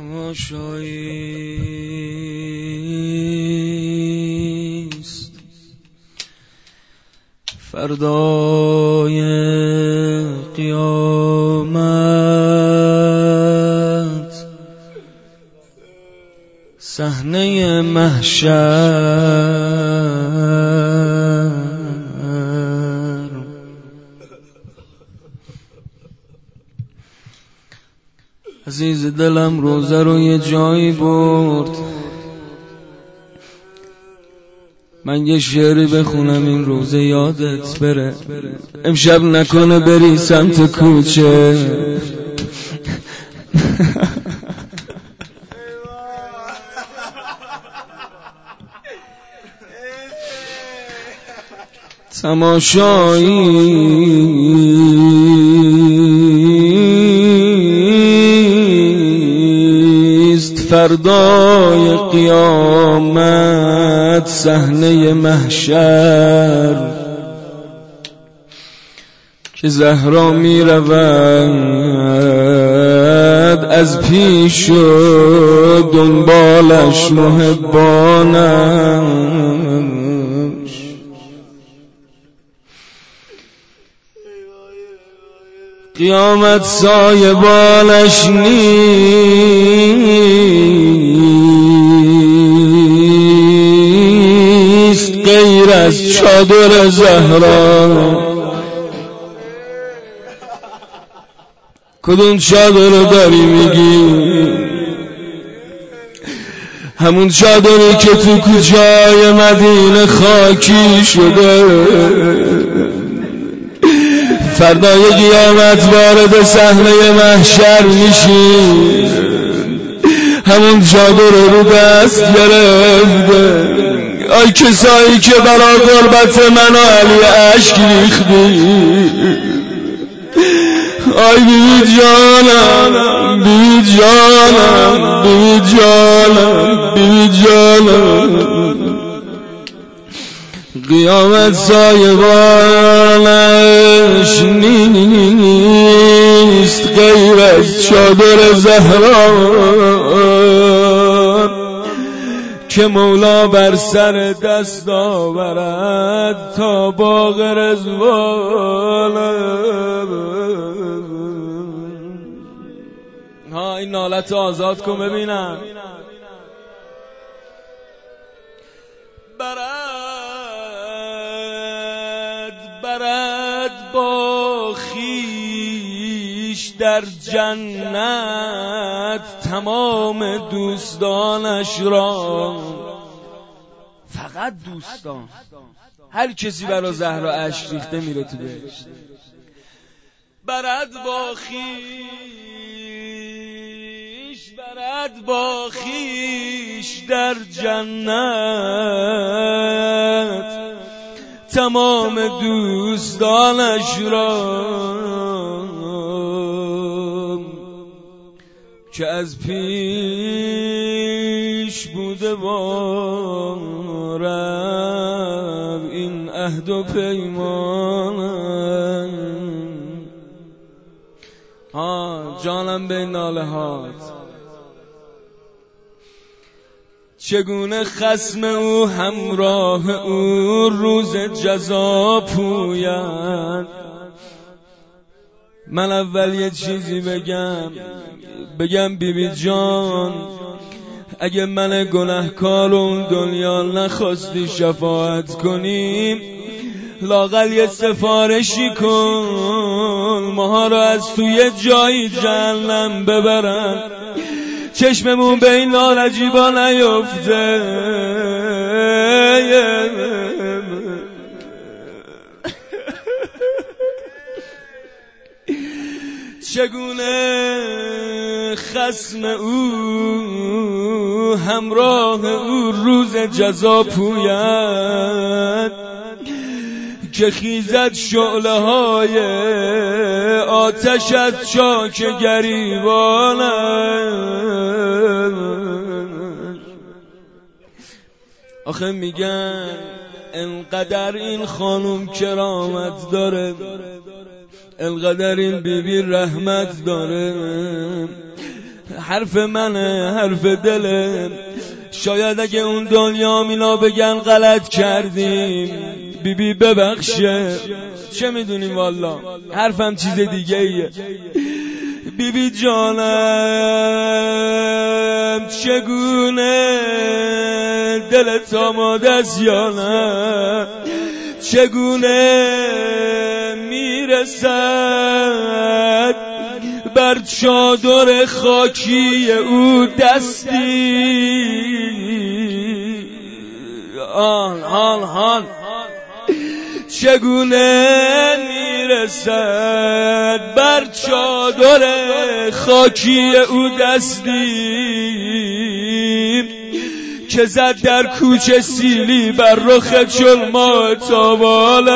تماشاییست فردای قیامت صحنه محشر عزیز دلم روزه رو یه جایی برد. من یه شعری بخونم این روزه یادت بره. امشب نکنه بری سمت کوچه. تماشاییست فردای قیامت صحنه محشر که زهرا می رود از پیش و دنبالش محبانم. قیامت سایه بالش نیست غیر از چادر زهرا. کدوم چادر داری میگی؟ همون چادری که تو کجای مدینه خاکی شده. فردای قیامت وارد صحنه محشر میشی. همون جادو رو رو دست گرفته. آی کسایی که برا قربت من و علی عشق ریختی. آی بی جانم بی جانم بی جانم بی جانم. قیامت سایبانش نیست غیر از چادر زهران که مولا بر سر دست آورد تا باغ رزوان ها این نالت آزاد کن ببینم. برد در جنت تمام دوستانش را فقط دوستان. هر کسی برا زهرا عشق ریخته میره تو بهشت برد با خیش برد با خیش در جنت. تمام دوستانش را که از پیش بوده با این عهد و پیمان. ها جانم به ناله هات. چگونه خسم او همراه او روز جزا پوید؟ من اول یه چیزی بگم. بگم. بیبی بی جان اگه من گناهکار اون دنیا نخواستی شفاعت کنیم لاغل یه سفارشی کن ماها رو از توی جایی جهنم ببرن. چشممون به این نارجیبا نیفته. چگونه خسم او همراه او روز جزا پوید که خیزد شعله های آتش از چاک گریبانش. آخه میگن انقدر این خانم کرامت داره. انقدر این بیبی رحمت داره. حرف منه حرف دله. شاید اگه اون دنیا مینا بگن غلط کردیم. بیبی بی ببخشه. چه می‌دونیم والا؟ حرفم چیز دیگه ایه بیبی جانم چگونه دلت آماده است یا نه؟ چگونه می‌رسد بر چادر خاکی او دستی؟ آن آن آن چگونه می‌رسد بر چادر خاکی او دستی؟ که زد در کوچه سیلی بر رخ چون ما تاباله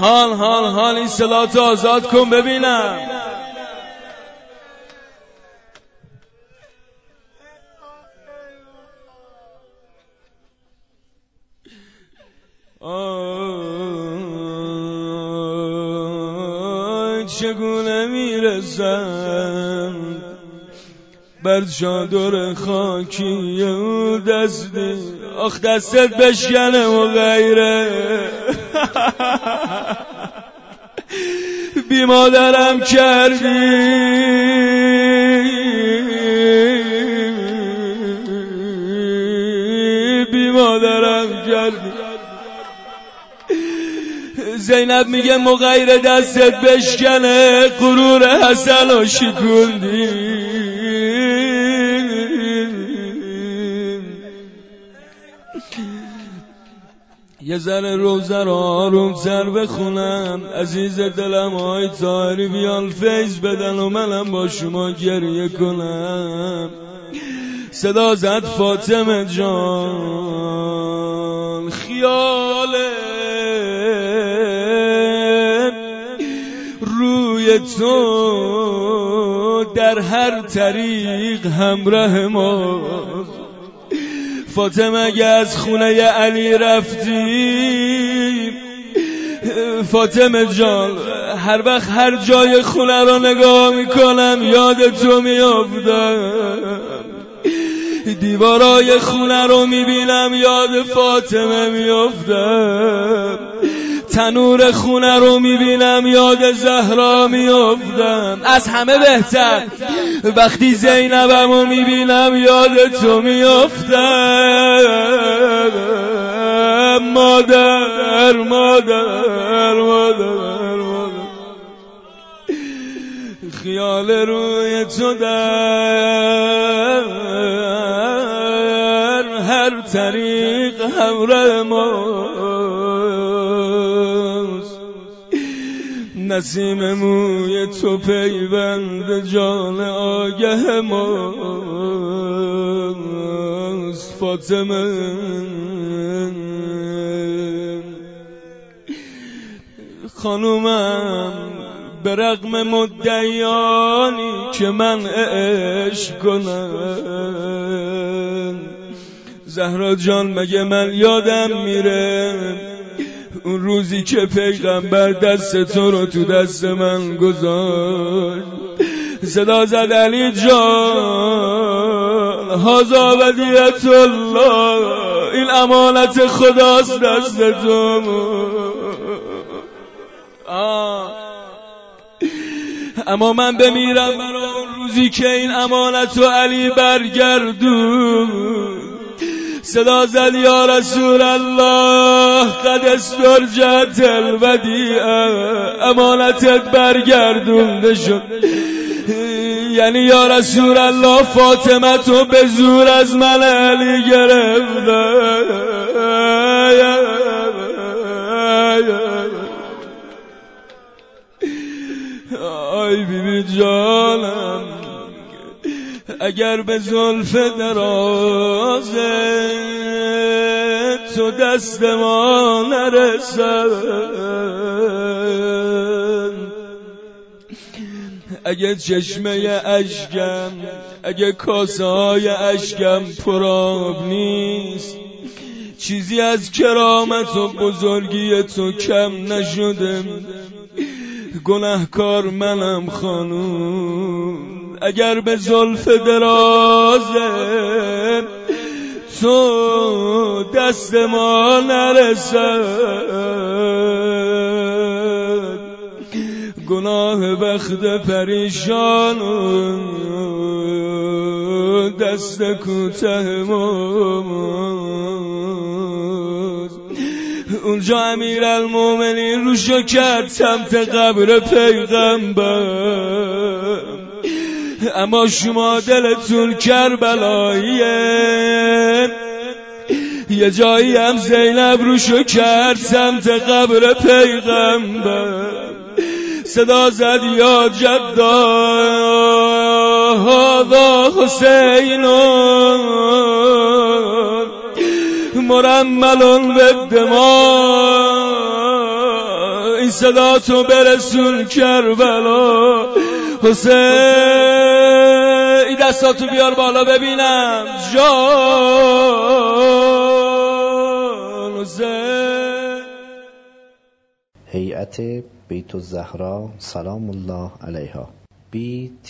حال حال حال این صلات آزاد کن ببینم. چگونه می‌رسم بر چادر خاکی او دستی آخ دستت بشکنه و غیره. بی مادرم کردی بی مادرم کردی زینب میگه مغیر دستت بشکنه قرور حسن و شکوندی. یه ذره روزه رو آروم سر بخونم. عزیز دلم های تاری بیان فیض بدن و منم با شما گریه کنم. صدا زد فاطمه جان خیاله. روی تو در هر طریق همراه ما. فاطمه اگه از خونه علی رفتی فاطمه جان هر وقت هر جای خونه رو نگاه می‌کنم یاد تو میافتم. دیوارای خونه رو می‌بینم یاد فاطمه میافتم. تنور خونه رو می‌بینم یاد زهرا میافتم. از همه بهتر. وقتی زینبم رو می‌بینم یاد تو میافتم. مادر مادر مادر خیال روی تو در. هر طریق همراه ما. نسیم موی تو پیوند جان آگه ماست فاطمه. خانومم به رغم مدعیانی که من عشق کنم. زهرا جان مگه من یادم میره؟ اون روزی که پیغمبر دست تو رو تو دست من گذاشت. صدا زد علی جان هازا ودیت الله این امانت خداست دست تو. اما من بمیرم برای اون روزی که این امانت و علی برگردون. صدا زد یا رسول الله قد استرجت الودیعه امانتت برگردونده شد یعنی یا رسول الله فاطمه تو به زور از من علی گرفته. آی بی بی جانم. اگر به زلف درازه تو دست ما نرسد. اگه چشمه اشکم اگه کاسه های اشکم پراب نیست چیزی از کرامت و بزرگی تو کم نشده. گناهکار منم خانوم. اگر به زلف درازه تو دست ما نرسد. گناه وقت پریشان دست کوته اونجا امیر المومنین روشو کرد سمت قبر پیغمبر. اما شما دلتون کربلاییه. یه جایی هم زینب روشو کرد سمت قبر پیغمبر. صدا زد یا جدا. هادا حسینون مرملون به دما این صدا تو برسون کربلا. حسین دستاتو بیار بالا ببینم. جان حسین. هیئت بیت الزهرا سلام الله علیها. Btzs.ir